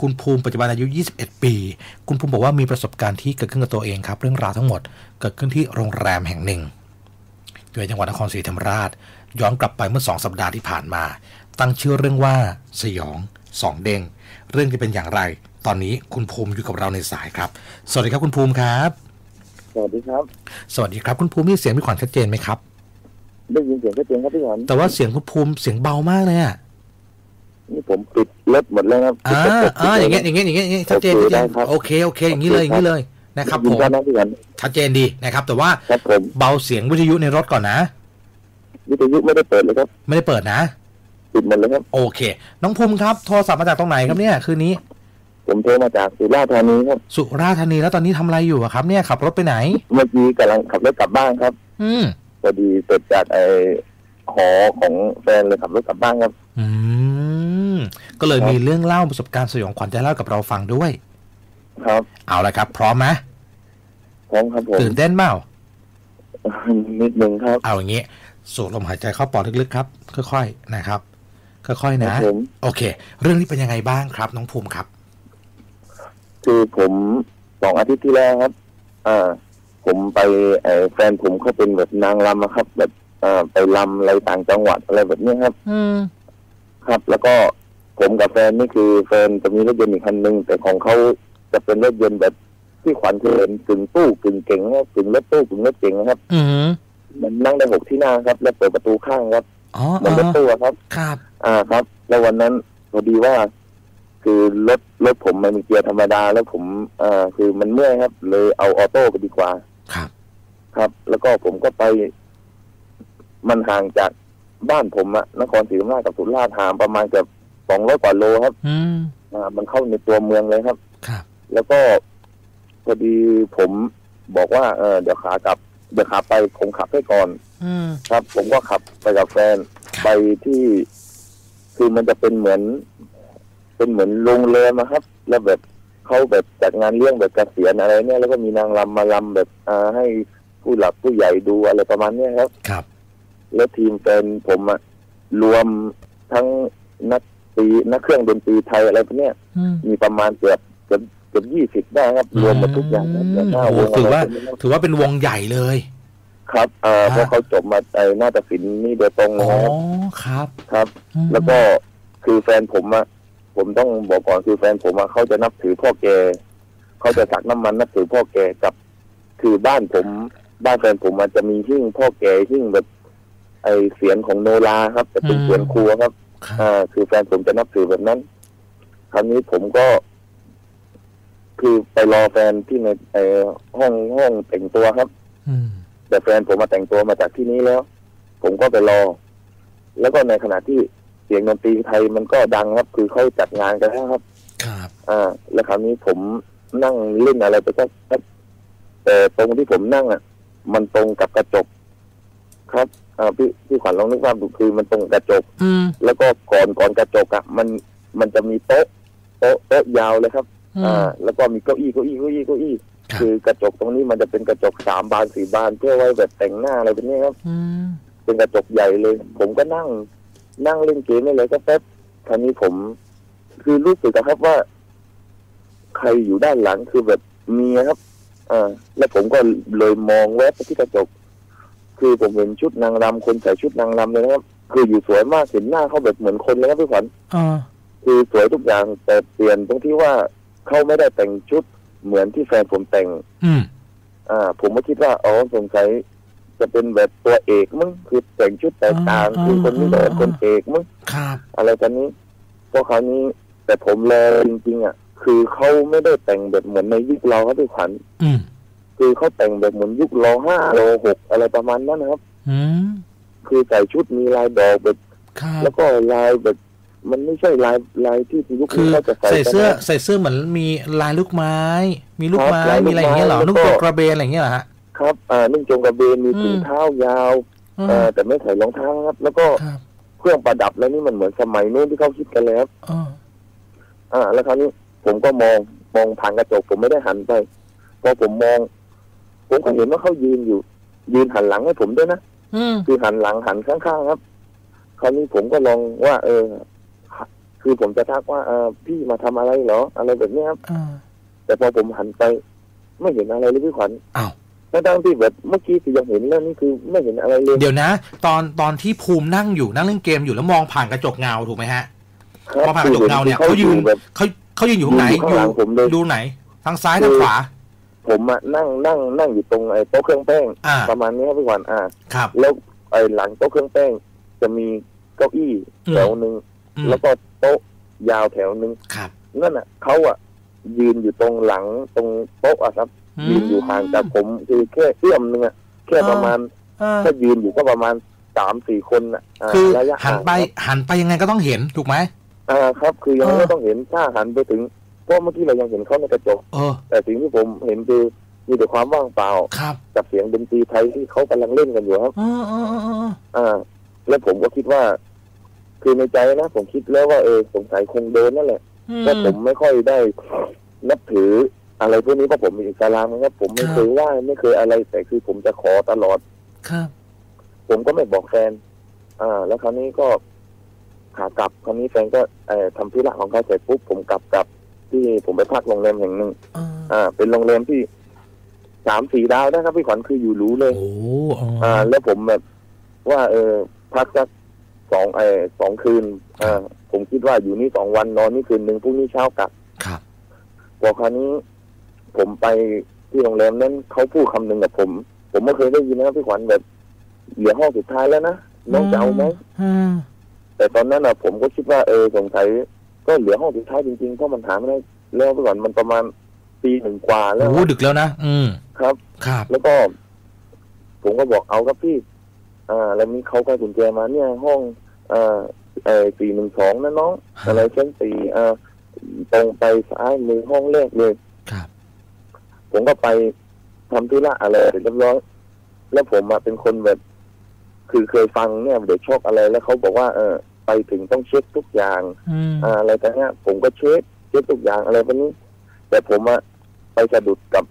คุณภูมิปัจจุบันอายุ 21 ปี คุณภูมิบอกว่ามีประสบการณ์ที่เกิดขึ้นกับตัวเองครับ เรื่องราวทั้งหมดเกิดขึ้นที่โรงแรมแห่งหนึ่งอยู่ในจังหวัดนครศรีธรรมราช ย้อนกลับไปเมื่อสองสัปดาห์ที่ผ่านมา ตั้งชื่อเรื่องว่าสยองสองเด้งเรื่องจะเป็นอย่างไร ตอนนี้คุณภูมิอยู่กับเราในสายครับ สวัสดีครับคุณภูมิครับ สวัสดีครับ สวัสดีครับคุณภูมิมีเสียงพี่ขวัญชัดเจนไหมครับได้ยินเสียงชัดเจนครับพี่ขวัญแต่ว่าเสียงคุณภูมิเสียงเบามากเลยอะ นี่ผมปิดรถหมดแล้วครับอ่าปิดรถอ่าอย่างเงี้ยอย่างเงี้ยอย่างเงี้ยอย่างเงี้ยชัดเจนโอชัดเคเจนได้ครับโอเคโอเคอย่างนี้เลยอย่างนี้เลยนะครับยิผนมดีนะพี่ขวัญชัดเจนดีนะครับ แต่ว่าครับผมเบาเสียงวิทยุในรถก่อนนะ วิทยุไม่ได้เปิดเลยครับ ไม่ได้เปิดนะปิดหมดเลยครับ โอเค น้องภูมิครับโทรศัพท์มาจากตรงไหนครับเนี่ยคืนนี้ ผมโทรมาจากสุราษฎร์ธานีครับ สุราษฎร์ธานีแล้วตอนนี้ทำอะไรอยู่อะครับ เนี่ยขับรถไปไหน เมื่อกี้กำลังขับรถกลับบ้านครับ อืมพอดีเสร็จจากไอ้หอของแฟนเลยขับรถกลับบ้านครับ อืม ก็เลยมีเรื่องเล่าประสบการณ์สยองขวัญจะเล่ากับเราฟังด้วย ครับ เอาละครับ พร้อมไหมพร้อมครับผมตื่นเต้นเปล่านิดนึงครับ เอาอย่างงี้ สูดลมหายใจเข้าปอดลึกๆครับ ค่อยๆนะครับ ค่อยๆคนะรับผม โอเค เรื่องนี้เป็นยังไงบ้างครับ น้องภูมิครับ คือผมสองอาทิตย์ที่แล้วครับ อ่า ผมไปไอ้แฟนผมเขาเป็นแบบนางรำอะครับ แบบอ่าไปรำอะไรต่างจังหวัดอะไรแบบนี้ครับ อืม ครับ แล้วก็ ผมกับแฟนนี่คือแฟนจะมีรถยนต์อีกคันหนึ่งแต่ของเขาจะเป็นรถยนต์แบบที่ขวัญเคยเห็นกึ่งตู้กึ่งเก๋งครับกึ่งรถตู้กึ่งรถเก๋งนะครับอืมมันนั่งได้หกที่นั่งครับ แล้วเปิดประตูข้างครับอ๋อเหมันอ๋รถอตู้อะครับ ครับ อ่าครับ แล้ววันนั้นพอดีว่า คือรถรถผมมันมีเกียร์ธรรมดา แล้วผมอ่าคือมันเมื่อยครับ เลยเอาออโต้ไปดีกว่า ครับ ครับ แล้วก็ผมก็ไป มันห่างจากบ้านผมอะนครศรีธรรมราชกับสุราษฎร์ห่างประมาณเกือบ สองร้อยกว่าโลครับ อืมอ่ามันเข้าในตัวเมืองเลยครับ ครับ แล้วก็พอดีผมบอกว่าเออเดี๋ยวขากลับ เดี๋ยวขาไปผมขับให้ก่อน อืม ครับ ผมก็ขับไปกับแฟนครับ ไปที่ คือมันจะเป็นเหมือน เป็นเหมือนโรงแรมนะครับ แล้วแบบเขาแบบจัดงานเลี้ยงแบบเกษียณอะไรเนี่ยแล้วก็มีนางรำมาลำแบบอ่าให้ผู้หลักผู้ใหญ่ดูอะไรประมาณเนี้ยครับ ครับ แล้วทีมแฟนผมอะรวมทั้งนักดน ตรีนักเครื่องดนตรีไทยอะไรพวกเนี้ยอืมมีประมาณเกือบเกือบเกือบยี่สิบได้ครับรวมหมดทุกอย่างครับอืมอย่างหน้าวงถือว่าะไรพกนี้ครับถือว่าเป็นวงใหญ่เลย ครับอ่าฮะเพราะเขาจบมาไอ้นาฏศิลป์นี่โดยตรงอ๋นะอครับครับครับอืมแล้วก็คือแฟนผมอะผมต้องบอกก่อนคือแฟนผมอะเขาจะนับถือพ่อแกเขาจะสักน้ำมันนับถือพ่อแกกับ คือบ้านผม บ้านแฟนผมมันจะมีหิ้งพ่อแกหิ้งแบบไอเสียงของโนราครับจะเป็นเสียงครัวครับครับ อ่าคือแฟนผมจะนับถือแบบนั้น คราวนี้ผมก็ คือไปรอแฟนที่ในไอห้องห้องแต่งตัวครับอืมแต่แฟนผมมาแต่งตัวมาจากที่นี้แล้ว ผมก็ไปรอ แล้วก็ในขณะที่เสียงดนตรีไทยมันก็ดังครับ คือเขาจัดงานกันแล้วครับ ครับ อ่า แล้วคราวนี้ผมนั่งเล่นอะไรไปก็ครับแต่ตรงที่ผมนั่งอะ มันตรงกับกระจกครับอ่า พี่พี่ขวัญลองนึกภาพดูคือมันตรงกระจกอืมแล้วก็ก่อนก่อนกระจกอะมันมันจะมีโต๊ะโต๊ะโต๊ะยาวเลยครับอือ่ามแล้วก็มีเก้าอี้เก้าอี้เก้าอี้เก้าอี้ครับคือกระจกตรงนี้มันจะเป็นกระจกสามบานสี่บานเพื่อไว้แบบแต่งหน้าอะไรแบบนี้ครับอืมเป็นกระจกใหญ่เลย ผมก็นั่ง นั่งเล่นเกมนี่เลยก็แป๊บคราวนี้ผม คือรู้สึกอะครับว่า ใครอยู่ด้านหลังคือแบบมีครับ อ่า แล้วผมก็เลยมองแวบไปที่กระจก คือผมเห็นชุดนางรำคนใส่ชุดนางรำเลยนะครับ คืออยู่สวยมากเห็นหน้าเขาแบบเหมือนคนเลยครับพี่ขวัญอ่าคือสวยทุกอย่างแต่เปลี่ยนตรงที่ว่าเขาไม่ได้แต่งชุดเหมือนที่แฟนผมแต่ง อืมอ่า ผมก็คิดว่าอ๋อสงสัยจะเป็นแบบตัวเอกมั้งคือแต่งชุดแตกต่างอ่าคือคนนี้แบบคนเอกมั้งครับอะไรกันนี้พวกเขาวนี้ แต่ผมแลจริงๆอะ คือเขาไม่ได้แต่งแบบเหมือนในยุคเราครับพี่ขวัญอืม คือเขาแต่งแบบเหมือนยุครห้าโลหกอะไรประมาณนั้นนะครับอืมคือใส่ชุดมีลายดอกแบบครับแล้วก็ลายแบบมันไม่ใช่ลายลายที่ยุคคืนี้อเขาจะใส่ใส่กันเสื้อนะใส่เสื้อเหมือนมีลายลูกไม้ มีลูกครับไม้ลายลูกมีอะไรอย่างเงี้ยเหรอไม้นุ่งแล้วกก็งกระเบนอะไรอย่างเงี้ยเหรอฮะครับอ่านุ่งจงกระเบนมีอืมถุงเท้ายาวอืมเออแต่ไม่ใส่รองเท้าครับ แล้วก็ครับเครื่องประดับแล้วนี่มันเหมือนสมัยนู้นที่เขาคิดกันแล้วอ่าอ่าแล้วคราวนี้ผมก็มองมองผ่านกระจกผมไม่ได้หันไปพอผมมอง ผมก็เห็นว่าเขายืนอยู่ ยืนหันหลังให้ผมด้วยนะอืมคือหันหลังหันข้างๆครับ คราวนี้ผมก็ลองว่า เออคคือผมจะทักว่าเออพี่มาทำอะไรเหรอ อะไรแบบเนี้ยครับอ่าแต่พอผมหันไป ไม่เห็นอะไรเลยพี่ขวัญอ้าวทั้งๆที่แบบเมื่อกี้คือยังเห็นแล้วนี่คือไม่เห็นอะไรเลย เดี๋ยวนะ ตอนตอนที่ภูมินั่งอยู่นั่งเล่นเกมอยู่แล้วมองผ่านกระจกเงาถูกไหมฮะครับมองผ่านกระจกเงาเนี่ยเขาเขาอยืยู่นแบบเขาเขายืนอยู่ตรงไหนอยู่ข้างหลังผมเลยดูไหน ทางซ้ายทางขวา ผมอะนั่งนั่งนั่งอยู่ตรงไอ้โต๊ะเครื่องแป้ง อ่า ประมาณนี้ครับพี่ขวัญอ่า ครับ แล้วไอ้หลังโต๊ะเครื่องแป้ง จะมีเก้าอี้อืม แถวหนึ่งอืมแล้วก็โต๊ะยาวแถวหนึ่งครับนั่นอะเขาอะยืนอยู่ตรงหลังตรงโต๊ะอะครับ ยืนอยู่ห่างจากผมคือแค่เอื้อมนึงอะแค่ประมาณเออถ้ายืนอยู่ก็ประมาณสามสี่คนอะาคือระยะหันห่างไปครับหันไปยังไงก็ต้องเห็นถูกไหม อ่าครับ คือยังเออไม่ต้องเห็นถ้าหันไปถึง เพราะเมื่อกี้เรายังเห็นเขาในกระจก เออ แต่สิ่งที่ผมเห็นคือมีแต่ความว่างเปล่า ครับกับเสียงดนตรีไทยที่เขากำลังเล่นกันอยู่ครับ เออเออเออเอออ่า แล้วผมก็คิดว่า คือในใจนะผมคิดแล้วว่าเออสงสัยคงโดนนั่นแหละอืมแต่ผมไม่ค่อยได้นับถืออะไรพวกนี้เพราะผมมีอิสลามนะครับผมไม่ครับ เคยไหว้ไม่เคยอะไร แต่คือผมจะขอตลอด ครับ ผมก็ไม่บอกแฟน อ่า แล้วคราวนี้ก็ขากลับคราวนี้แฟนก็เอ่อทำธุระของเขาเสร็จปุ๊บผมกลับกลับ ที่ผมไปพักโรงแรมแห่งหนึ่งเอออ่า เป็นโรงแรมที่สามสี่ดาวนะครับพี่ขวัญคืออยู่หรูเลยโอ้เอออ่า แล้วผมแบบว่า เออ พักสักสองเออสองคืน อ่า ผมคิดว่าอยู่นี่สองวันนอนนี่คืนหนึ่งพรุ่งนี้เช้ากลับ ครับพอคราวนี้ผมไปที่โรงแรมนั้นเขาพูดคำหนึ่งกับผม ผมไม่เคยได้ยินนะครับพี่ขวัญแบบเหลือห้องสุดท้ายแล้วนะน้องจะเอาไหมอืมแต่ตอนนั้นนะผมก็คิดว่าเออสงสัย ก็เหลือห้องสุดท้ายจริงๆเพราะมันหาไม่ได้แล้วพี่ขวัญมันประมาณปีหนึ่งกว่าแล้วโอ้ดึกแล้วนะอืมครับครับ แล้วก็ ผมก็บอกเอาครับพี่ อ่า แล้วนี้เขาก็กุญแจมาเนี่ยห้องเอ่อเออสี่หนึ่งสองนะน้องอะไรชั้นสี่อ่าตรงไปซ้ายมือห้องแรกเลยครับ ผมก็ไปทำธุระอะไรเสร็จเรียบร้อยแล้วผมมาเป็นคนแบบ คือเคยฟังเนี่ยเด็กชอบอะไรแล้วเขาบอกว่าเออ ไปถึงต้องเช็คทุกอย่างอืมอ่าอะไรแต่เนี้ย ผมก็เช็คเช็คทุกอย่างอะไรแบบนี้ แต่ผมอะไปสะดุดกับ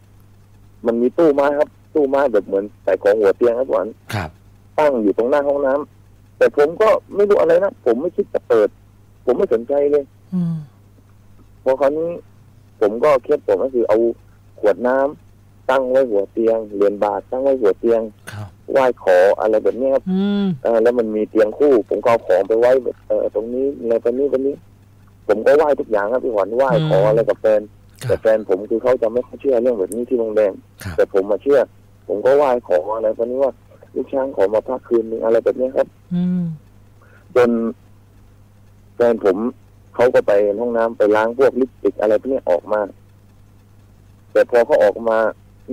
มันมีตู้ไม้ครับ ตู้ไม้แบบเหมือนใส่ของหัวเตียงครับหวานครับ ตั้งอยู่ตรงหน้าห้องน้ำแต่ผมก็ไม่รู้อะไรนะผมไม่คิดจะเปิด ผมไม่สนใจเลยอืมพอคราวนี้ผมก็เคล็ดผมก็คือเอาขวดน้ำ ตั้งไว้หัวเตียงเหรียญบาทตั้งไว้หัวเตียงครับไหว้ขออะไรแบบเนี้ยครับอืมเออแล้วมันมีเตียงคู่ ผมก็เอาของไปไว้แบบเออตรงนี้อะไรตรงนี้ตรงนี้ ผมก็ไหว้ทุกอย่างครับพี่หวันไหว้ขออะไรกับแฟนครัแต่บแฟนผมคือเขาจะไม่ค่อยเชื่อเรื่องแบบนี้ที่โรงแรมครับแต่ผมมาเชื่อ ผมก็ไหว้ขออะไรตอนนี้ว่าลูกช้างขอมาพักคืนนึงอะไรแบบเนี้ยครับอืมจนแฟนผมเขาก็ไปห้องน้ำไปล้างพวกลิปสติกอะไรพวกนี้ออกมา แต่พอเขาออกมา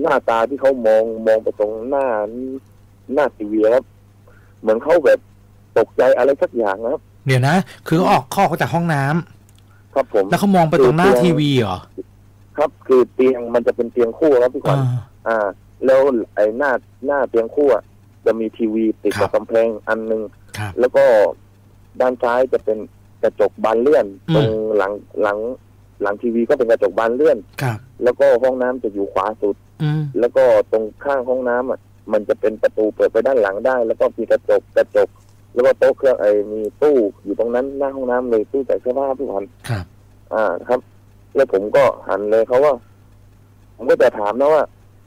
หน้าตาที่เขามองมองไปตรงหน้าหน้าทีวีครับเหมือนเขาแบบตกใจอะไรสักอย่างนะครับ เดี๋ยวนะ คือเขาออกข้อเขาจากห้องน้ำครับผม แล้วเขามองไปตรงหน้าทีวีเหรอ ครับ คือเตียงมันจะเป็นเตียงคู่ครับพี่ขวัญอ่าอ่าแล้วไอ้หน้าหน้าเตียงคู่อะจะมีทีวีติดครักับบกำแพงอันหนึงครับแล้วก็ด้านซ้ายจะเป็นกระจกบานเลื่อนอืมตรงหลังหลังหลังทีวีก็เป็นกระจกบานเลื่อนครับแล้วก็ห้องน้ำจะอยู่ขวาสุดอืม แล้วก็ตรงข้างห้องน้ำอะ มันจะเป็นประตูเปิดไปด้านหลังได้ แล้วก็มีกระจกกระจก แล้วก็โต๊ะเครื่องไอ้มีตู้อยู่ตรงนั้นหน้าห้องน้ำเลยตู้ใส่เสื้อผ้าพี่ขวัญครับ อ่าครับ แล้วผมก็หันเลยเขาว่า ผมก็จะถามนะว่า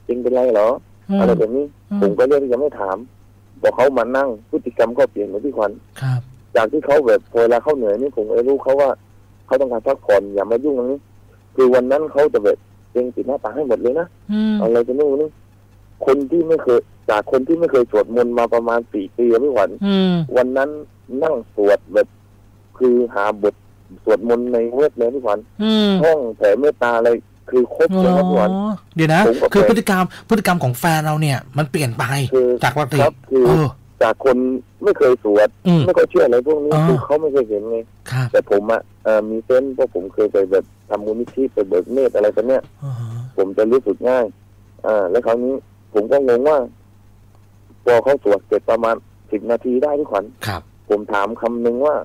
จริงเป็นไรเหรอมอะไรแบบนี้ ผมก็เลือกที่จะไม่ถาม บอกเขามานั่งพฤติกรรมก็เปลี่ยนเลยพี่ขวัญครับจากที่เขาแบบพอเวลาเขาเหนื่อยนี่ผมเลยรู้เขาว่าเขาต้องการพักผ่อนอย่ามายุ่งตรงนี้ คือวันนั้นเขาจะแบบ เองปิดหน้าต่างให้หมดเลยนะอืมอะไรจะนู่นนี่คนที่ไม่เคยจากคนที่ไม่เคยสวดมนต์มาประมาณสี่ปีอะพี่ขวัญอืมวันนั้นนั่งสวดแบบคือหาบทสวดมนต์ในเว็บเลยพี่ขวัญอืมห้องแผ่เมตตาอะไรคือครบอ๋เลยครับพี่ขวัญอเดี๋ยวนะผมก็คือเป็นพฤติกรรมพฤติกรรมของแฟนเราเนี่ย มันเปลี่ยนไปคือจากปกติครับคือเออ จากคนไม่เคยสวดอืมไม่เคยเชื่ออะไรพวกนี้อ่าคือเขาไม่เคยเห็นไงครับแต่ผมอะเอ่อมีเส้นส์เพราะผมเคยไปแบบทำมูลนิธิไปเบิกเนตรอะไรกันเนี่ยอ่าฮะผมจะรู้สึกง่าย อ่า แล้วคราวนี้ผมก็งงว่าพอเขาสวดเสร็จประมาณสิบนาทีได้พี่ขวัญครับผมถามคำหนึ่งว่า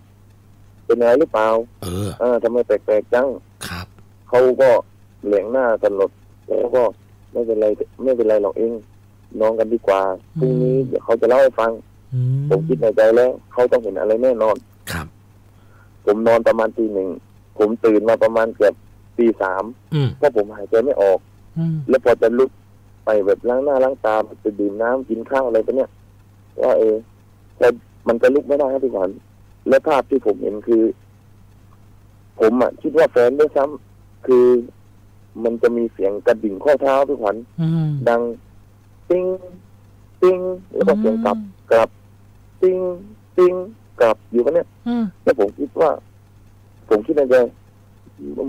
เป็นอะไรหรือเปล่า เออเออทำไมแปลกๆจังครับเขาก็เหลียงหน้าตลดแล้วก็ไม่เป็นไร ไม่เป็นไรหรอกเอง นอนกันดีกว่าพรุ่งนี้เดี๋ยวเขาจะเล่าให้ฟังอืมผมคิดในใจแล้ว เขาต้องเห็นอะไรแน่นอนครับผมผมนอนประมาณตีหนึ่งผมตื่นมาประมาณเกือบตีสามอืมเพราะผมหายใจไม่ออกอืมแล้วพอจะลุกไปแบบล้างหน้าล้างตาไปดื่มน้ำกินข้าวอะไรไปเนี่ยว่าเออแต่มันจะลุกไม่ได้ครับพี่ขวัญและภาพที่ผมเห็นคือ ผมอะคิดว่าแฟนด้วยซ้ำคือมันจะมีเสียงกระดิ่งข้อเท้าพี่ขวัญอืมดัง ติ้งติ้งแล้วก็เสียงกลับกลับติ้งติ้งกลับอยู่กันเนี่ยอืมแล้วผมคิดว่า ผมคิดในใจ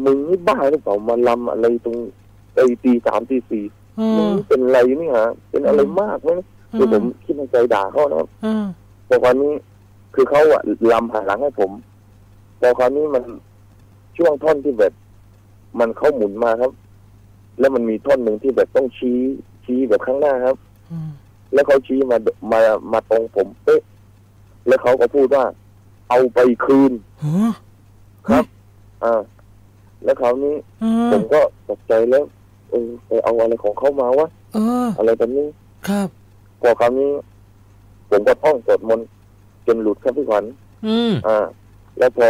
มึงนี่บ้าหรือเปล่ามาลำอะไรตรงไอ้ตีสามตีสี่อืมึมงเป็นอะไรนี่ฮะเป็นอะไรมากไหมคือผมคิดในใจด่าเขานะครับอืมพอคราวนี้คือเขาอะลำหันหลังให้ผมพอคราวนี้มันช่วงท่อนที่แบบ มันเข้าหมุนมาครับ แล้วมันมีท่อนหนึ่งที่แบบต้องชี้ ชี้แบบข้างหน้าครับอืมแล้วเขาชี้มามามาตรงผมเป๊ะแล้วเขาก็พูดว่า เอาไปคืนฮะครับ อ่า แล้วคราวนี้อืผมมก็ตกใจแล้วเออไปเอาอะไรของเขามาวะเอออะไรแบบนี้ครับพอคราวนี้ ผมก็ท่องสวดมนต์จนหลุดครับพี่ขวัญอืมอ่า แล้วพอ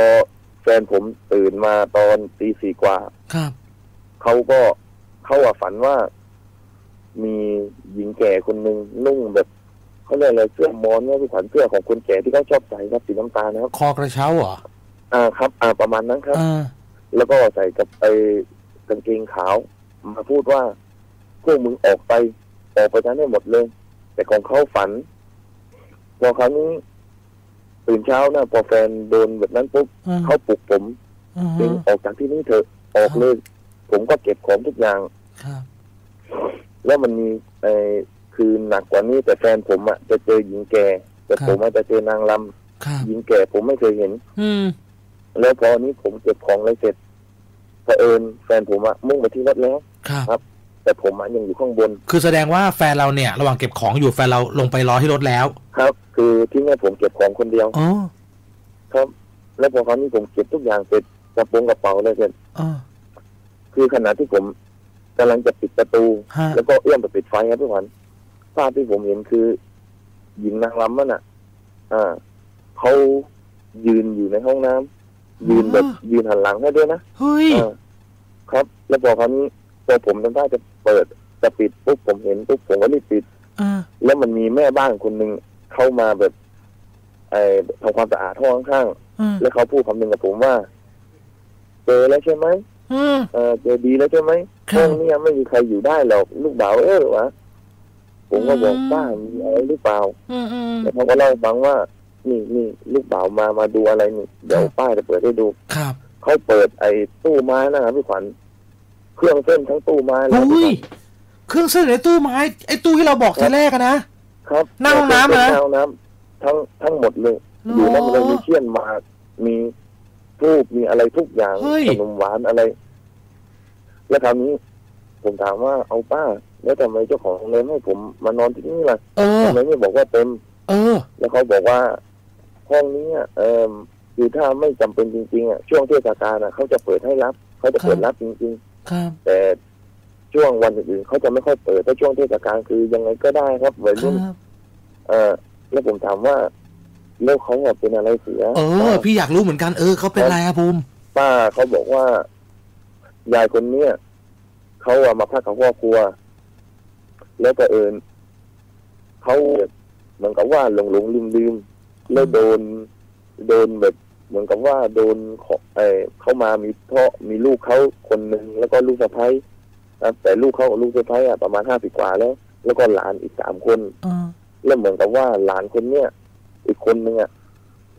แฟนผมตื่นมาตอนตีสี่กว่า ครับเขาก็เขาอะฝันว่า มีหญิงแก่คนหนึ่งนุ่งแบบเขาเรียกอะไรเสื้อมอนเนี่ยพี่ขวัญเสื้อของคนแก่ที่เขาชอบใส่ครับสีน้ำตาลนะครับคอกระเช้าเหรออ่าครับ อ่าประมาณนั้นครับอ่าแล้วก็ใส่กับไอกางเกงขาวมาพูดว่าพวกมึงออกไปออกไปทั้งให้หมดเลย แต่ของเขาฝันพอคราวนี้ตื่นเช้านะพอแฟนโดนแบบนั้นปุ๊บอืมเขาปลุกผมอืมเองออกจากที่นี่เถอะออกเลย ผมก็เก็บของทุกอย่างครับ แล้วมันมีไอ้คือหนักกว่านี้แต่แฟนผมอะจะเจอหญิงแก่แต่ผมอะจะเจอนางลครับำหญิงแก่ผมไม่เคยเห็น อืมแล้วพอนี้ผมเก็บของอะไรเสร็จเผอิญแฟนผมอะมุ่งไปที่รถแล้วครับ แต่ผมอะยังอยู่ข้างบน คือแสดงว่าแฟนเราเนี่ย ระหว่างเก็บของอยู่แฟนเราลงไปรอที่รถแล้ว ครับ คือที่แม่ผมเก็บของคนเดียวอ๋อครับ แล้วพอคราวนี้ผมเก็บทุกอย่างเสร็จกระโปรงกระเป๋าอะไรเสร็จอ๋อคือขณะที่ผม กำลังจะปิดประตูฮะแล้วก็เอื้อมไปปิดไฟครับทุกคนภาพที่ผมเห็นคือหญิงนางรำนั่นน่ะ อ่าเขายืนอยู่ในห้องน้ำยืนแบบยืนหันหลังให้ด้วยนะเฮ้ยอ่าครับ แล้วพอคราวนี้พอผมทำท่าจะเปิดจะปิดปุ๊บผมเห็นปุ๊บผมก็รีบปิดอ่าแล้วมันมีแม่บ้านคนหนึ่งเข้ามาแบบไอ้ทำความสะอาดห้องข้างอืมๆแล้วเขาพูดคำหนึ่งกับผมว่าเจอแล้วใช่ไหมอืม เออเจอดีแล้วใช่ไหมครัห้บองเนี้ไม่มีใครอยู่ได้หรอกลูกบ่าวเออวะผมก็บอกอืมป้ามีอะไรหรือเปล่าอืมอืมแล้วเขาก็เล่าให้ฟังว่า นี่นี่ลูกบ่าวมามาดูอะไรนี่เดี๋ยวครับป้าจะเปิดให้ดูครับเขาเปิดไอ้ตู้ไม้นะครับพี่ขวัญเครื่องเส้นทั้งตู้ไม้เลยครับอุ้พี่ยขวัญเครื่องเส้นในตู้ไม้ไอ้ตู้ที่เราบอกทีแรกอะนะ ครับหน้าห้องน้ำเหรอหน้าห้องน้ำทั้งทั้งหมดเลยอยู่นั่นเลยมีเชี่ยนหมากมี ทูบมีอะไรทุกอย่างเฮ้ย ขนมหวานอะไร แล้วคราวนี้ ผมถามว่าเอาป้า แล้วทำไมเจ้าของโรงแรมให้ผมมานอนที่นี่ล่ะเออ ทำไมไม่บอกว่าเต็ม เออ แล้วเขาบอกว่า ห้องนี้อะเออคือถ้าไม่จำเป็นจริงๆอะช่วงเทศกาลอะเขาจะเปิดให้รับ เขาจะเปิดรับจริง ครับ ๆ แต่ช่วงวันอื่นๆเขาจะไม่ค่อยเปิดแต่ช่วงเทศกาลคือยังไงก็ได้ครับวัยครัรุ่นบเออแล้วผมถามว่า แล้วเขาอะเป็นอะไรเสีย เออ พี่อยากรู้เหมือนกัน เออเขาเป็นอะไรอะภูมิป้าเขาบอกว่ายายคนเนี้ยเขาอะมาพักกับครอบครัว แล้วก็เอิญเขาเหมือนกับว่าหลงหลงลืมลืมๆแล้วโดนโดนแบบเหมือนกับว่าโดนขอเออเขามามีพ่อมีลูกเขาคนหนึ่งแล้วก็ลูกสะใภ้นะแต่ลูกเขากับลูกสะใภ้อะประมาณห้าสิบกว่าแล้ว แล้วก็หลานอีกสามคนเออแล้วเหมือนกับว่าหลานคนเนี้ย อีกคนนึงอะ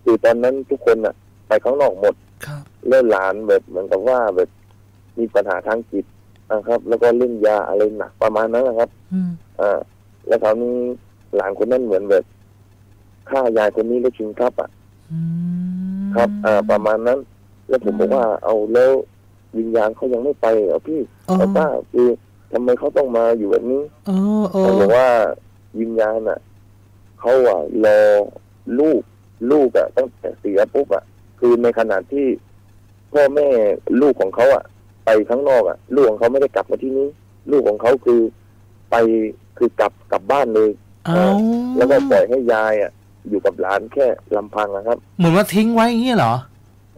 คือตอนนั้นทุกคนอะ ไปข้างนอกหมดครับแล้วหลานแบบเหมือนกับว่าแบบมีปัญหาทางจิตนะครับ แล้วก็เล่นยาอะไรหนักประมาณนั้นนะครับอืมอ่าแล้วคราวนี้หลานคนนั้นเหมือนแบบฆ่ายายคนนี้แล้วชิงทรัพย์อะอืมครับ อ่า ประมาณนั้น แล้วผมบอกว่าเอาแล้ววิญญาณเขายังไม่ไปเหรอพี่เออเอาป้าคือทำไมเขาต้องมาอยู่แบบนี้เออเอเขาอบอกว่าวิญญาณอะเขาอะรอ ลูกลูกอะตั้งแต่เสียปุ๊บอะคือในขณะที่พ่อแม่ลูกของเขาอะไปข้างนอกอะลูกของเขาไม่ได้กลับมาที่นี้ลูกของเขาคือไปคือกลับกลับบ้านเลยเอาแล้วก็ปล่อยให้ยายอะอยู่กับหลานแค่ลำพังนะครับ เหมือนว่าทิ้งไว้อย่างเงี้ยเหรอ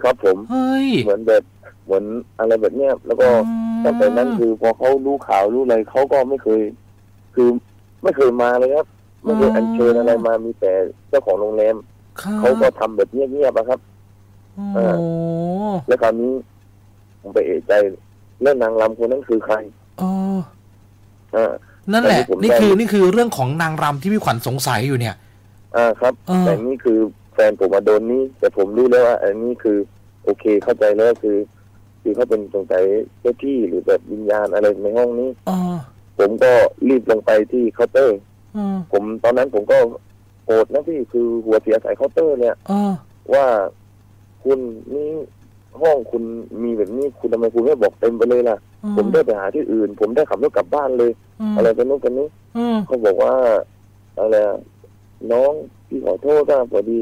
ครับผมเฮ้ยเหมือนแบบเหมือนอะไรแบบเนี้ยแล้วก็ตั้งแต่นั้นคือพอเขารู้ข่าวรู้อะไรเขาก็ไม่เคย คือไม่เคยมาเลยครับ ไม่เคยอัญเชิญอะไรมามีแต่เจ้าของโรงแรมครับเขาก็ทำแบบเงียบๆอะครับโอ้แล้วคราวนี้ผมไปเอะใจเรื่องนางรำคนนั้นคือใครเอออ่านั่นแหละแต่ที่ผมนี่คือได้นี่คือเรื่องของนางรำที่พี่ขวัญสงสัยอยู่เนี่ย อ่าครับเออแต่นี่คือแฟนผมมาโดนนี่แต่ผมรู้แล้วว่าอันนี้คือ โอเคเข้าใจแล้วคือ คือเขาเป็นสงสัยเจ้าที่หรือแบบวิญญาณอะไรในห้องนี้เออผมก็รีบลงไปที่เคาน์เตอร์เออ ผมตอนนั้นผมก็โกรธนะพี่คือหัวเสียสายเคาน์เตอร์เนี่ยเออว่าคุณนี่ห้องคุณมีแบบนี้คุณทำไมคุณไม่บอกเต็มไปเลยล่ะ ผมได้ไปหาที่อื่น ผมได้ขับรถกลับบ้านเลย อะไรกันนู้นกันนี้เออเขาบอกว่าอะไรอะน้องพี่ขอโทษนะพอดี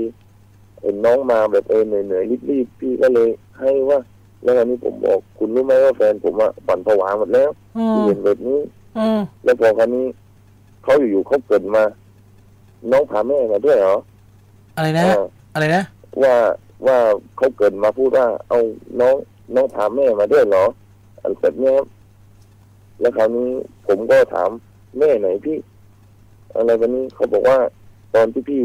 เห็นน้องมาแบบเออเหนื่อยเหนื่อยๆรีบๆพี่ก็เลย ให้ว่า แล้วอันนี้ผมบอกคุณรู้ไหมว่าแฟนผมอะฝันผวาหมดแล้วเอที่อเห็นแบบนี้เออแล้วพอคราวนี้ เขาอยู่ๆเขาเกิดมา น้องพาแม่มาด้วยเหรออะไรนะเอออะไรนะ ว่าว่าเขาเกิดมาพูดว่า เอาน้องน้องพาแม่มาด้วยเหรออะไรแบบเนี้ยครับแล้วคราวนี้ผมก็ถามแม่ไหนพี่ อะไรแบบนี้เขาบอกว่า ตอนที่พี่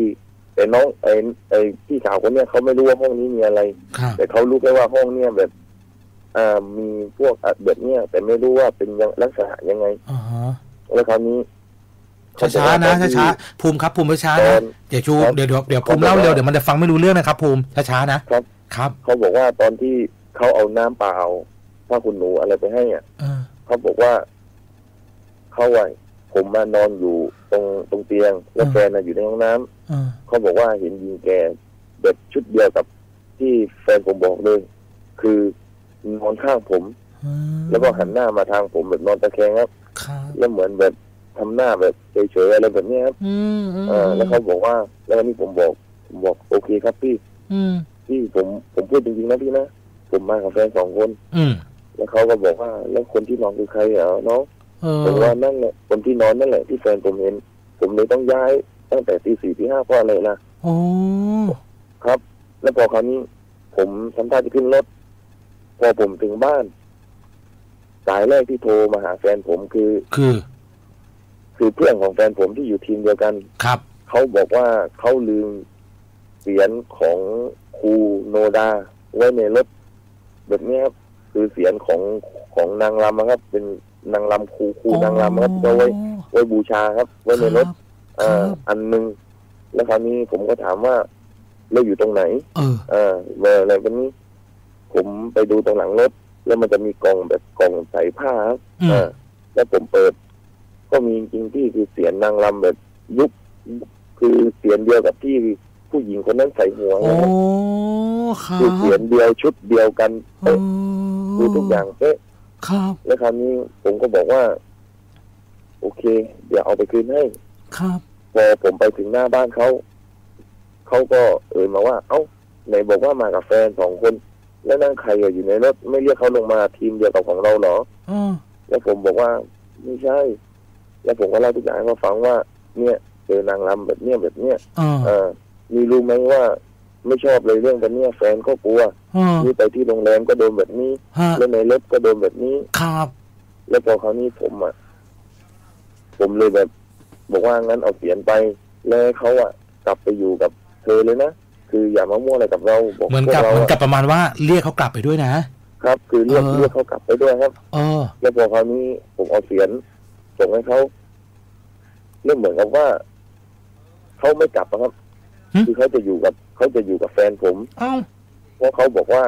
แต่น้องไอ้ไอ้พี่สาวคนเนี้ยเขาไม่รู้ว่าห้องนี้มีอะไรครับแต่เขารู้แค่ว่าห้องเนี้ยแบบอ่ามีพวกอะแบบเนี้ยแต่ไม่รู้ว่าเป็นยังลักษณะยังไงอ่าฮะแล้วคราวนี้ ช้าๆนะช้าๆภูมิครับภูมิช้าๆตอนะนเดี๋ยวชูครับเดี๋ยวเดี๋ยวเดี๋ยวเขาภูมิเล่าบอกว่าเร็วเดี๋ยวมันจะฟังไม่รู้เรื่องนะครับ ภูมิช้าๆนะครับครับเขาบอกว่าตอนที่เขาเอาน้ำเปล่าผ้าคุณหนูอะไรไปให้อะเออเขาบอกว่าเขาไว้ผมมานอนอยู่ตรงตรงเตียง แล้วอืมแฟนน่ะอยู่ในห้องน้ำเออเขาบอกว่าเห็นยิงแกแบบชุดเดียวกับที่แฟนผมบอกเลย คือนอนข้างผมอืมแล้วก็หันหน้ามาทางผมแบบนอนตะแคงครับครับแล้วเหมือนแบบ ทำหน้าแบบเฉยๆอะไรแบบเนี้ยครับอืมอืมเออแล้วเขาบอกว่า แล้ววันนี้ผมบอกผมบอกโอเคครับพี่ อืมพี่ผมผมพูดจริงๆนะพี่นะผมมากับแฟนสองคน อืมแล้วเขาก็บอกว่าแล้วคนที่นอนคือใครเหรอน้องเออผมว่านั่นแหละคนที่นอนนั่นแหละที่แฟนผมเห็น ผมเลยต้องย้ายตั้งแต่ตีสี่ตีห้าเพราะอะไรล่ะโอ้ครับ แล้วพอคราวนี้ผมสัมภาษณ์จะขึ้นรถพอผมถึงบ้าน สายแรกที่โทรมาหาแฟนผมคือ คือ คือเพื่อนของแฟนผมที่อยู่ทีมเดียวกันครับเขาบอกว่าเขาลืมเสียงของครูโนดา ไว้ในรถแบบนี้ครับคือเสียงของของนางรำอะครับ เป็นนางรำครูครูนางรำครับที่เขาไว้ไว้บูชาครับ ไว้ในรถครัอ่าบอันหนึ่งแล้วคราวนี้ผมก็ถามว่าเราอยู่ตรงไหน เอออ่าเบอร์อะไรวันนี้ผมไปดูตรงหลังรถ แล้วมันจะมีกล่องแบบกล่องใส่ผ้าครับอืมอ่าแล้วผมเปิด ก็มีจริงๆที่คือเสียงนางรำแบบยุบคือเสียงเดียวกับที่ผู้หญิงคนนั้นใส่หัวโอ้นะครับครับคือเสียงเดียวชุดเดียวกันโอ้เป๊ะคือทุกอย่างเป๊ะครับ แล้วคราวนี้ผมก็บอกว่า โอเค เดี๋ยวเอาไปคืนให้ ครับพอผมไปถึงหน้าบ้านเขาเขาก็เอ่ยมาว่า เอ้าไหนบอกว่ามากับแฟนสองคน แล้วนั่งใครอะอยู่ในรถไม่เรียกเขาลงมาทีมเดียวกับของเราเหรอเออแล้วผมบอกว่า ไม่ใช่ แล้วผมก็เล่าทุกอย่างให้เขาฟังว่า เนี่ยเจอนางรำแบบเนี้ยแบบเนี้ยเออเออมีรู้ไหมว่าไม่ชอบเลยเรื่องแบบเนี้ยแฟนก็กลัวเออนี่ไปที่โรงแรมก็โดนแบบนี้ฮะแล้วในรถก็โดนแบบนี้ครับ แล้วพอคราวนี้ผมอะ ผมเลยแบบ บอกว่างั้นเอาเสียนไป แล้วให้เขาอะ กลับไปอยู่กับเธอเลยนะคืออย่ามามั่วอะไรกับเราบอกเหมือนพวกับเราเหมือนอะกับประมาณว่าเรียกเขากลับไปด้วยนะ ครับ คือเรียกเออเรียกเขากลับไปด้วยครับ เออ แล้วพอคราวนี้ผมเอาเสียน ส่งให้เขาเรื่องเหมือนกับว่าเขาไม่กลับอะครับหึคือเขาจะอยู่กับเขาจะอยู่กับแฟนผมเอ้าเพราะเขาบอกว่า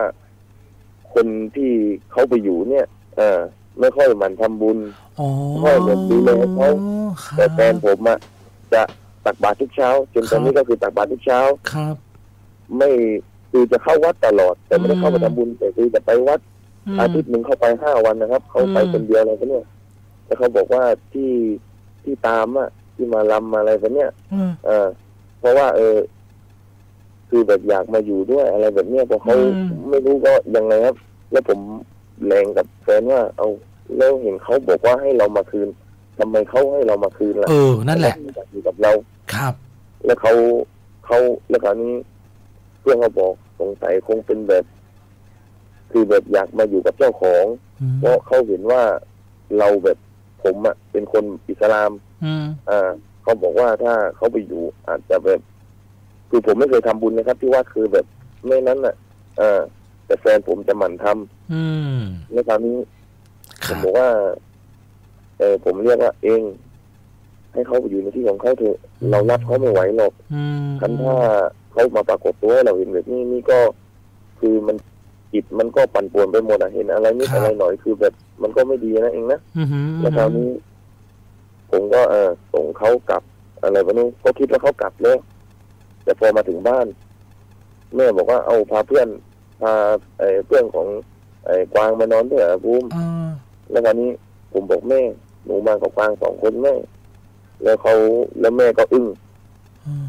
คนที่เขาไปอยู่เนี่ย เออไม่ค่อยหมั่นทำบุญอ๋อพ่อแบบดูแลเขาครับแต่แฟนผมอะจะตักบาตรทุกเช้า จนตอนนี้ก็คือตักบาตรทุกเช้าครับ ไม่คือจะเข้าวัดตลอด แต่ไม่ได้เข้าไปอืมทำบุญแต่คือจะไปวัดมอาทิตย์หนึ่งเข้าไปห้าวันนะครับ เขาไปอืมคนเดียวอะไรกันเนี่ย แต่เขาบอกว่าที่ที่ตามอะที่มาลำมาอะไรกันเนี่ยเออเออเพราะว่า เออ คือแบบอยากมาอยู่ด้วยอะไรแบบเนี้ยเพราะเขาอืม ไม่รู้ก็ยังไงครับ แล้วผมแรงกับแฟนว่า เอาแล้วเห็นเขาบอกว่าให้เรามาคืนทำไมเขาให้เรามาคืนล่ะเออ นั่นแหละอยากอยู่กับเรา ครับ แล้วเขาเขาแล้วคราวนี้เพื่อนเขาบอกสงสัยคงเป็นแบบ คือแบบอยากมาอยู่กับเจ้าของ อืมเพราะเขาเห็นว่าเราแบบ ผมอะเป็นคนอิสลามอืมอ่าเขาบอกว่าถ้าเขาไปอยู่ อาจจะแบบ คือผมไม่เคยทำบุญนะครับ ที่ว่าคือแบบไม่นั้นอะอ่าแต่แฟนผมจะหมั่นทำอืมแล้วคราวนี้คผรัมบบอกว่า เออผมเรียกว่าเอง ให้เขาไปอยู่ในที่ของเขาเถอะเรารับเขาไม่ไหวหรอกอืมคันถ้าเขามาปรากฏตัวให้เราเห็นแบบนี้นี่ก็ คือมัน จิตมันก็ปั่นป่วนไปหมดอะเห็นอะไรนิดอะไรหน่อยคือแบบมันก็ไม่ดีนะเองนะอืมแล้วคราวนี้ ผมก็เออส่งเขากลับ อะไรแบบนี้ก็คิดว่าเขากลับแล้วแต่พอมาถึงบ้าน แม่บอกว่าเอาพาเพื่อนพาไอ้เพื่อนของ ไอ้กวางมานอนด้วยเหรอบูมอ่าแล้วคราวนี้ผมบอกแม่ หนูมากับกวางสองคนแม่ แล้วเขาแล้วแม่ก็อึ้งอืม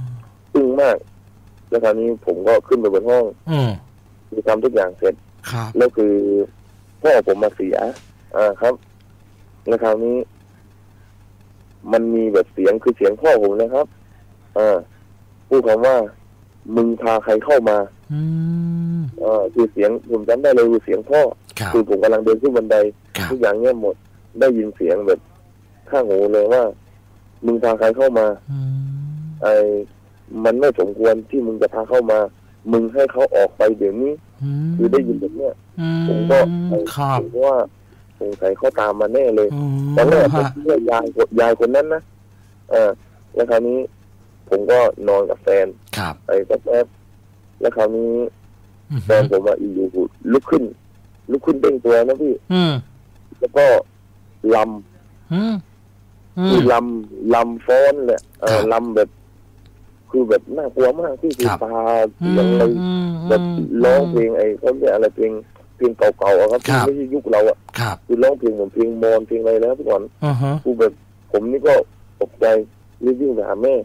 อึ้งมาก แล้วคราวนี้ผมก็ขึ้นไปบนห้อง อืม คือทำทุกอย่างเสร็จ ครับแล้วคือพ่อผมมาเสีย อ่าครับ แล้วคราวนี้ มันมีแบบเสียงคือเสียงพ่อผมนะครับ อ่าพูดคำว่า มึงพาใครเข้ามาอืมอ่าคือเสียงผมจำได้เลยคือเสียงพ่อ ครับคือผมกำลังเดินขึ้นบันได ครับ ทุกอย่างเงียบหมด ได้ยินเสียงแบบ ข้างหูเลยว่า มึงพาใครเข้ามา อืม ไอ้มันไม่สมควรที่มึงจะพาเข้ามา มึงให้เขาออกไปเดี๋ยวนี้มคือได้ยินแบบเนี้ยอืมผมก็เอ่อครับผมก็ว่าสงสัยเขาตามมาแน่เลยอืมตอนแรกผมฮะเชื่อยายยายคนนั้นนะเออแล้วคราวนี้ ผมก็นอนกับแฟนครับไอ้ก็แป๊บแล้วคราวนี้อืมแฟนผมอะอยู่ๆลุกขึ้น ลุกขึ้นเด้งตัวนะพี่อืมแล้วก็ลอืมอืำคือมลำลำฟ้อนเลยเอครัอบลำแบบ คือแบบน่ากลัวมากที่คือครับตาเสียงอะไรอืมแบบร้องเพลงไอ้เขาเรียกอะไรเพลงเพลงเก่าๆอะครับครับที่ไม่ใช่ยุคเราอะครับคือร้องเพลงเหมือนเพลงมอญเพลงอะไรแล้วพี่ก่อนอือฮะคือแบบผมนี่ก็ตกใจรีบวิ่งไปหาแม่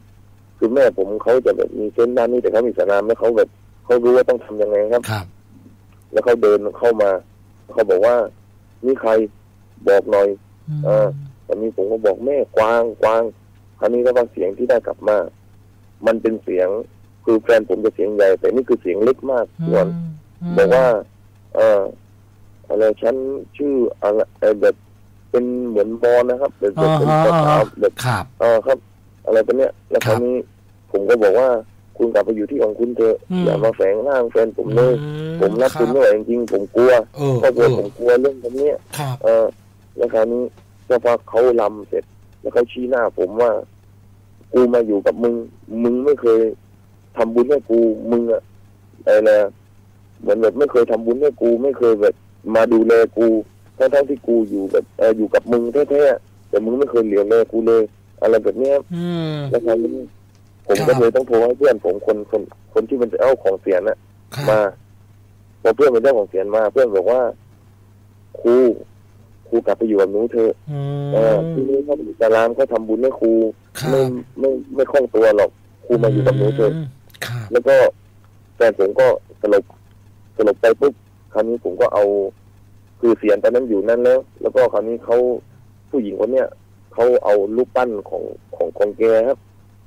คือแม่ผมเขาจะแบบมีเส้นด้านนี้แต่เขามีสนามแล้วเขาแบบเขารู้ว่าต้องทำยังไงครับครับ แล้วเขาเดินเข้ามาเขาบอกว่านี่ใครบอกหน่อยเออตอนนี้ผมก็บอกแม่กวางกวางคราวนี้ก็ว่าเสียงที่ได้กลับมา มันเป็นเสียงคือแฟนผมจะเสียงใหญ่แต่นี่คือเสียงเล็กมากพี่ก่อนบอกว่า เอออะไรฉันชื่ออะไรเอ่อแบบเป็นเหมือนมอนนะครับแบบแบบเป็นอ่าฮะภาษาแบบครับเออครับ อะไรเป็นเนี้ยแล้วคครับราวนี้ผมก็บอกว่าคุณกลับไปอยู่ที่ของคุณเถอะอืมอย่ามาแฝงร่างแฟนผมเลยอืผมรับคุณไม่ไหวจริงๆผมกลัวเออครอบคเอรัวอผมกลัวเรื่องแบบเนี้ยครับเออแล้วคราวนี้ก็พอเขาลำเสร็จ แล้วเขาชี้หน้าผมว่า กูมาอยู่กับมึง มึงไม่เคยทำบุญให้กูมึงอะอะไรนะเหมือนแบบไม่เคยทำบุญให้กู ไม่เคยแบบมาดูแลกูทั้งทั้งๆที่กูอยู่แบบเอออยู่กับมึงแท้ๆแต่มึงไม่เคยเหลียวแลกูเลย อะไรแบบเนี้ยอืมแล้วคราวนี้ผมครัก็บเลยต้องโทรให้เพื่อนผมคนคนคนที่มันจะเอาของเสียน่ะครับมาพอเพื่อนเป็นเจ้าของเสียนมา เพื่อนบอกว่าครู ครูกลับไปอยู่กับหนูเถอะอืเออที่นี่เขาอยู่ตารามเขาทำบุญให้ครูครับไม่ไม่ไม่คล่องตัวหรอกครูมาอยู่กับหนูเถอะมครับแล้วก็แฟนผมก็สลบสลบไปปุ๊บคราวนี้ผมก็เอา คือเสียนตอนนั้นอยู่นั่นแล้ว แล้วก็คราวนี้เขาผู้หญิงคนเนี้ยเขาเอารูปปั้นของของของแกครับ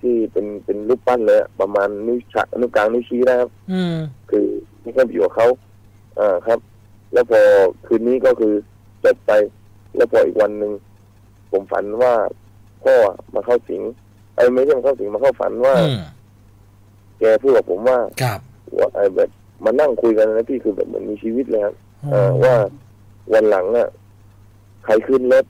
ที่เป็นเป็นรูปปั้นเลยอะประมาณนิ้วชะนิ้วกลางนิ้วชี้นะครับ อืมคือที่เขาอยู่กับเขาอ่าครับ แล้วพอคืนนี้ก็คือ จบไป แล้วพออีกวันหนึ่งผมฝันว่าพ่อมาเข้าสิงไอ้ยไม่ใช่มาเข้าสิงมาเข้าฝันว่าอืมแกพูดกับผมว่าครับว่าไอ้แบบมานั่งคุยกันนะพี่คือแบบเหมือนมีชีวิตเลยครับเออว่าวันหลังอะใครขึ้นรถ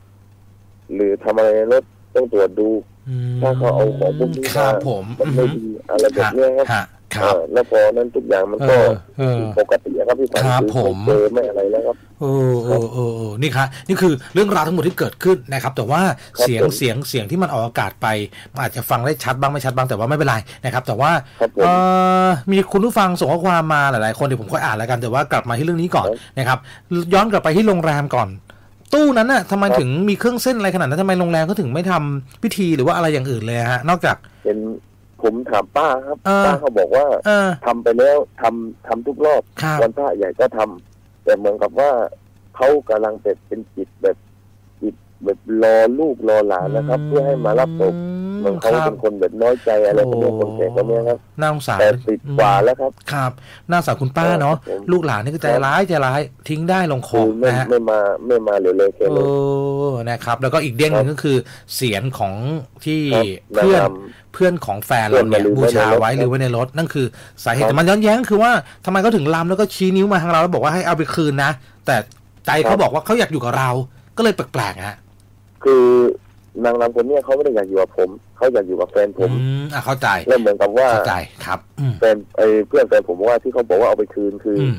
หรือทำอะไรในรถต้องตรวจดูอืมถ้าเขาเอาของพวกนี้ครับมาผมมันไม่ดีอะไรแบบเนี้ยครับฮะ ครับเออแล้วพอนั้นทุกอย่างมันเอก็อเออปกติอะครับพี่ฝันครับคือผมไเจอไม่อะไรแล้วครับเออเออเออเออนี่ครับนี่คือเรื่องราวทั้งหมดที่เกิดขึ้นนะครับ แต่ว่าครับเสียงผมเสียงเสียงที่มันออกอากาศไปมันอาจจะฟังได้ชัดบ้างไม่ชัดบ้างแต่ว่าไม่เป็นไรนะครับ แต่ว่าครับผมเออมีคุณผู้ฟังส่งข้อความมาหลายๆคนเดี๋ยวผมค่อยอ่านแล้วกันแต่ว่ากลับมาที่เรื่องนี้ก่อนครับนะครับ ย้อนกลับไปที่โรงแรมก่อน ตู้นั้นน่ะทำไมครับถึงมีเครื่องเส้นอะไรขนาดนั้นทำไมโรงแรมเขาถึงไม่ทำพิธีหรือว่าอะไรอย่างอื่นเลยฮะ นอกจากเป็น ผมถามป้าครับ เออป้าเขาบอกว่าเออ ทำไปแล้วทำทำทุกรอบครับ วันพระใหญ่ก็ทำแต่เหมือนกับว่าเขากำลังเป็นเป็นจิตแบบจิตแบบรอลูกรอหลานนะครับ เพื่อให้มารับศพอืมเหมือนเขาครับเป็นคนแบบน้อยใจอะไรพวกนี้คนแก่คนเนี้ยครับน่าสงสารแต่ติดกว่าแล้วครับ ครับน่าสงสารคุณป้าเนาะครับผม ลูกหลานนี่ก็ใจร้ายใจร้ายทิ้งได้ลงคคืออไม่นะฮะ ไม่มาไม่มาเหลือเลยแค่เอเลย อนะครับ แล้วก็อีกเด้งหนึ่งก็คือเสียงของที่ครับเพื่อนแนะน เพื่อนของแฟนเราเนี่ยเพื่อนมาลืมบูชาไว้ไว้ในรถหรือไว้ในรถนั่นคือสาเหตุครับแต่มันย้อนแย้งคือว่าทำไมเขาถึงลำแล้วก็ชี้นิ้วมาทางเราแล้วบอกว่าให้เอาไปคืนนะ แต่ใจเขาบอกว่าเขาอยากอยู่กับเรา ก็เลยแปลกๆฮะคือนางรำคนเนี้ยเขาไม่ได้อยากอยู่กับผมเขาอยากอยู่กับแฟนผมอืมอะเข้าใจแล้วเหมือนกับว่าเข้าใจครับอืมแฟนไอ้เพื่อนแฟนผมว่าที่เขาบอกว่าเอาไปคืนคือออืม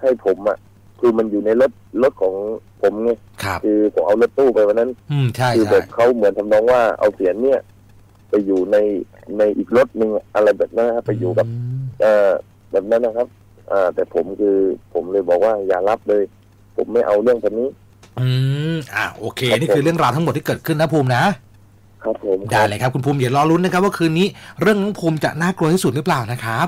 ให้ผมอะคือมันอยู่ในรถรถของผมไงครับคือผมเอารถตู้ไปวันนั้น อืมใช่คือแบใช่บเขาเหมือนทำนองว่าเอาเสียงเนี่ย ไปอยู่ในในอีกรถหนึ่งอะไรแบบนั้นนะครับไปอยู่กับมเอ่อแบบนั้นนะครับ อ่า แต่ผมคือผมเลยบอกว่าอย่ารับเลย ผมไม่เอาเรื่องแบบนี้ อืมอะโอเคครับนี่คือเรื่องราวทั้งหมดที่เกิดขึ้นนะภูมินะครับผมได้เลยครับคุณภูมิเดี๋ยวรอลุ้นนะครับ ว่าคืนนี้เรื่องน้องภูมิจะน่ากลัวที่สุดหรือเปล่านะครับ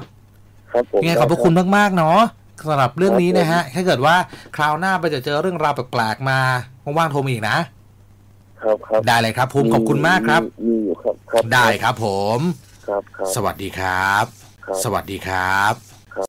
ครับผมยังไงขอบพระคุณมากๆเนาะสำหรับเรื่องนี้นะฮะ ถ้าเกิดว่าคราวหน้าไปจะเจอเรื่องราวแปลกๆมาว่างๆโทรมาอีกนะ ครับครับได้เลยครับภูมิขอบคุณมากครับ มีอยู่ครับ ครับ ได้ครับผม ครับครับ สวัสดีครับ ครับ สวัสดีครับ